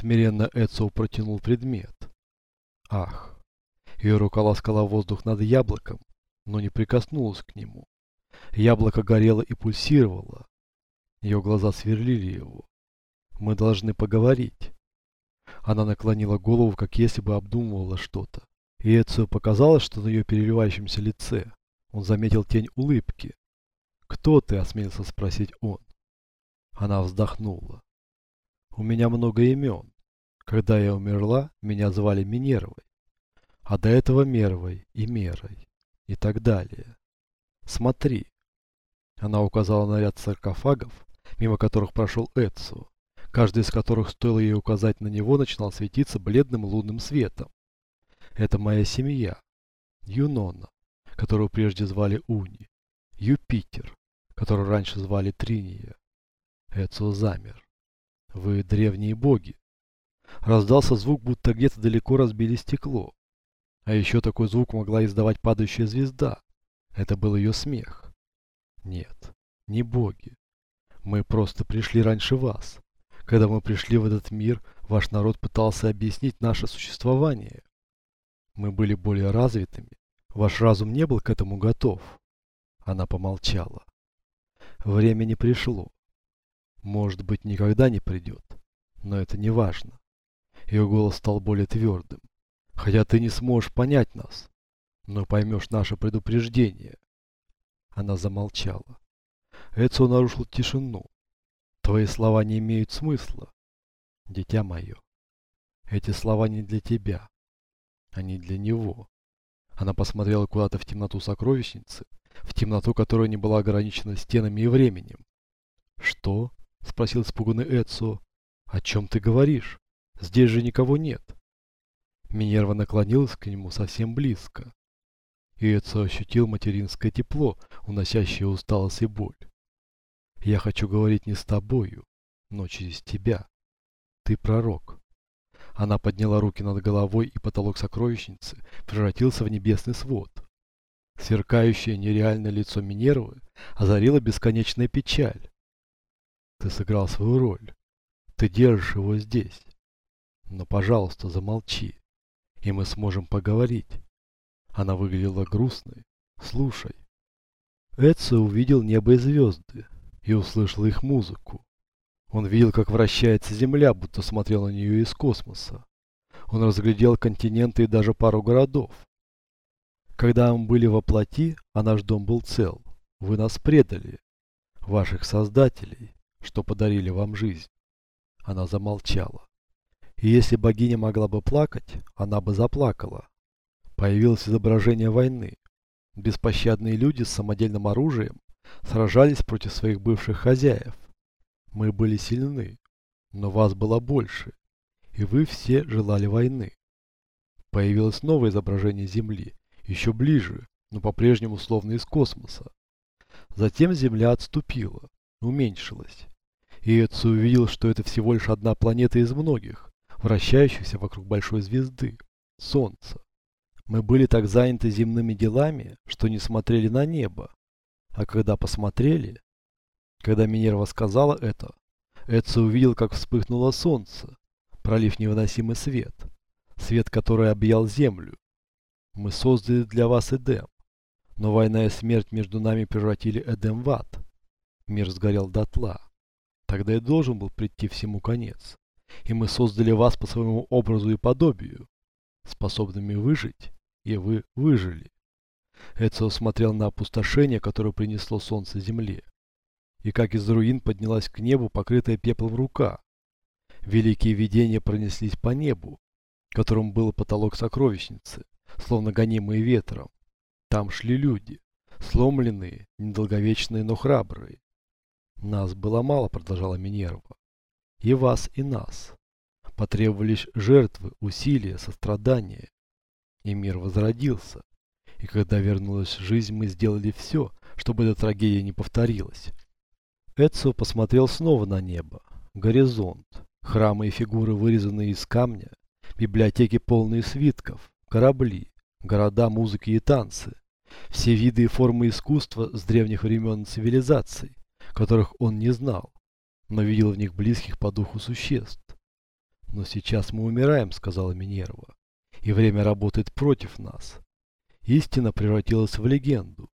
Смиренно Эцио протянул предмет. Ах! Ее рука ласкала воздух над яблоком, но не прикоснулась к нему. Яблоко горело и пульсировало. Ее глаза сверлили его. Мы должны поговорить. Она наклонила голову, как если бы обдумывала что-то. И Эцио показалось, что на ее переливающемся лице он заметил тень улыбки. «Кто ты?» – осмелился спросить он. Она вздохнула. «У меня много имен. Когда я умерла, меня звали Минервой, а до этого Мервой и Мерой и так далее. Смотри». Она указала на ряд саркофагов, мимо которых прошел Эцио каждый из которых, стоило ей указать на него, начинал светиться бледным лунным светом. Это моя семья. Юнона, которую прежде звали Уни. Юпитер, которую раньше звали Триния. Эцио замер. Вы древние боги. Раздался звук, будто где-то далеко разбили стекло. А еще такой звук могла издавать падающая звезда. Это был ее смех. Нет, не боги. Мы просто пришли раньше вас. Когда мы пришли в этот мир, ваш народ пытался объяснить наше существование. Мы были более развитыми. Ваш разум не был к этому готов. Она помолчала. Время не пришло. Может быть, никогда не придет. Но это не важно. Ее голос стал более твердым. Хотя ты не сможешь понять нас, но поймешь наше предупреждение. Она замолчала. Эцио нарушил тишину. Твои слова не имеют смысла, дитя мое. Эти слова не для тебя. Они для него. Она посмотрела куда-то в темноту сокровищницы, в темноту, которая не была ограничена стенами и временем. «Что?» – спросил испуганный Эдсо. «О чем ты говоришь? Здесь же никого нет». Минерва наклонилась к нему совсем близко. И Эдсо ощутил материнское тепло, уносящее усталость и боль. Я хочу говорить не с тобою, но через тебя. Ты пророк. Она подняла руки над головой, и потолок сокровищницы превратился в небесный свод. Сверкающее нереальное лицо Минервы озарила бесконечная печаль. Ты сыграл свою роль. Ты держишь его здесь. Но, пожалуйста, замолчи, и мы сможем поговорить. Она выглядела грустной. Слушай. Эдсо увидел небо и звезды и услышал их музыку. Он видел, как вращается Земля, будто смотрел на нее из космоса. Он разглядел континенты и даже пару городов. Когда мы были во плоти, а наш дом был цел, вы нас предали, ваших создателей, что подарили вам жизнь. Она замолчала. И если богиня могла бы плакать, она бы заплакала. Появилось изображение войны. Беспощадные люди с самодельным оружием сражались против своих бывших хозяев. Мы были сильны, но вас было больше, и вы все желали войны. Появилось новое изображение Земли, еще ближе, но по-прежнему словно из космоса. Затем Земля отступила, уменьшилась. И Эдсу увидел, что это всего лишь одна планета из многих, вращающихся вокруг большой звезды, Солнца. Мы были так заняты земными делами, что не смотрели на небо, а когда посмотрели, когда Минерва сказала это, Эдсо увидел, как вспыхнуло солнце, пролив невыносимый свет, свет, который объял землю. Мы создали для вас Эдем, но война и смерть между нами превратили Эдем в ад. Мир сгорел дотла. Тогда и должен был прийти всему конец. И мы создали вас по своему образу и подобию, способными выжить, и вы выжили. Эцио смотрел на опустошение, которое принесло солнце земле, и как из руин поднялась к небу, покрытая пеплом рука. Великие видения пронеслись по небу, которым был потолок сокровищницы, словно гонимые ветром. Там шли люди, сломленные, недолговечные, но храбрые. Нас было мало, продолжала Минерва. И вас, и нас. Потребовались жертвы, усилия, сострадания. И мир возродился. И когда вернулась жизнь, мы сделали все, чтобы эта трагедия не повторилась. Эдсо посмотрел снова на небо. Горизонт. Храмы и фигуры, вырезанные из камня. Библиотеки, полные свитков. Корабли. Города, музыки и танцы. Все виды и формы искусства с древних времен цивилизаций, которых он не знал, но видел в них близких по духу существ. Но сейчас мы умираем, сказала Минерва, и время работает против нас. Истина превратилась в легенду.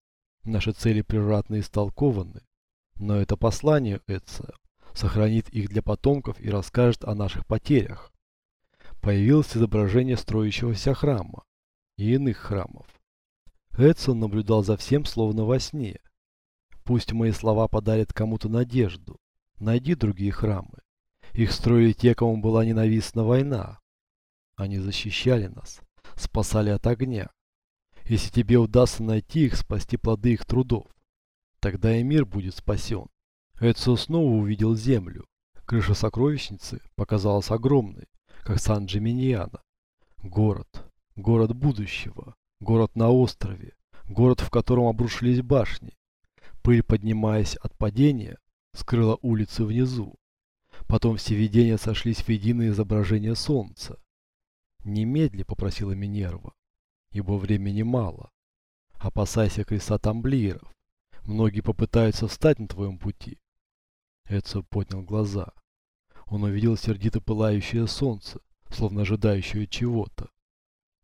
Наши цели превратно истолкованы. Но это послание Эдса сохранит их для потомков и расскажет о наших потерях. Появилось изображение строящегося храма и иных храмов. Эдсон наблюдал за всем словно во сне. Пусть мои слова подарят кому-то надежду. Найди другие храмы. Их строили те, кому была ненавистна война. Они защищали нас, спасали от огня. Если тебе удастся найти их, спасти плоды их трудов, тогда и мир будет спасен. Эдсо снова увидел землю. Крыша сокровищницы показалась огромной, как Сан-Джиминьяно. Город. Город будущего. Город на острове. Город, в котором обрушились башни. Пыль, поднимаясь от падения, скрыла улицы внизу. Потом все видения сошлись в единое изображение солнца. «Немедли», — попросила Минерва, — «ибо времени мало. Опасайся креста тамблиеров. Многие попытаются встать на твоем пути». Эдсо поднял глаза. Он увидел сердито пылающее солнце, словно ожидающее чего-то.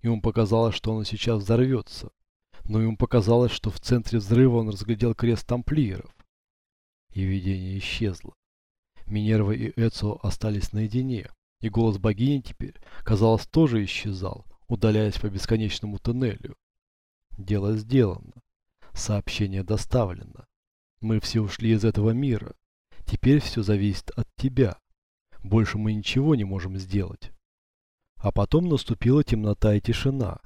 Ему показалось, что оно сейчас взорвется. Но ему показалось, что в центре взрыва он разглядел крест тамплиеров. И видение исчезло. Минерва и Эцио остались наедине, и голос богини теперь, казалось, тоже исчезал, удаляясь по бесконечному туннелю. Дело сделано. Сообщение доставлено. Мы все ушли из этого мира. Теперь все зависит от тебя. Больше мы ничего не можем сделать. А потом наступила темнота и тишина.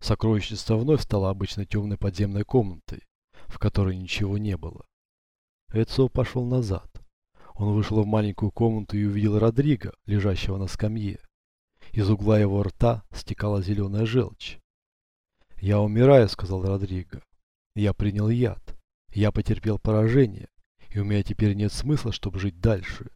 Сокровищница вновь стала обычной темной подземной комнатой, в которой ничего не было. Эдсо пошел назад. Он вышел в маленькую комнату и увидел Родриго, лежащего на скамье. Из угла его рта стекала зеленая желчь. «Я умираю», — сказал Родриго. «Я принял яд. Я потерпел поражение, и у меня теперь нет смысла, чтобы жить дальше.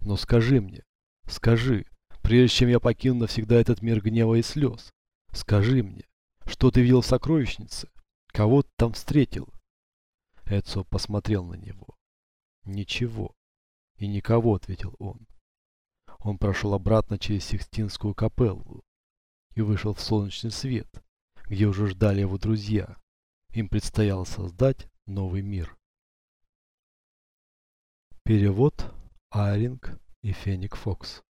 Но скажи мне, скажи, прежде чем я покину навсегда этот мир гнева и слез, скажи мне, что ты видел в сокровищнице? Кого ты там встретил?» Эдсо посмотрел на него. «Ничего. И никого», — ответил он. Он прошел обратно через Сикстинскую капеллу и вышел в солнечный свет, где уже ждали его друзья. Им предстояло создать новый мир. Перевод Айринг и Феник Фокс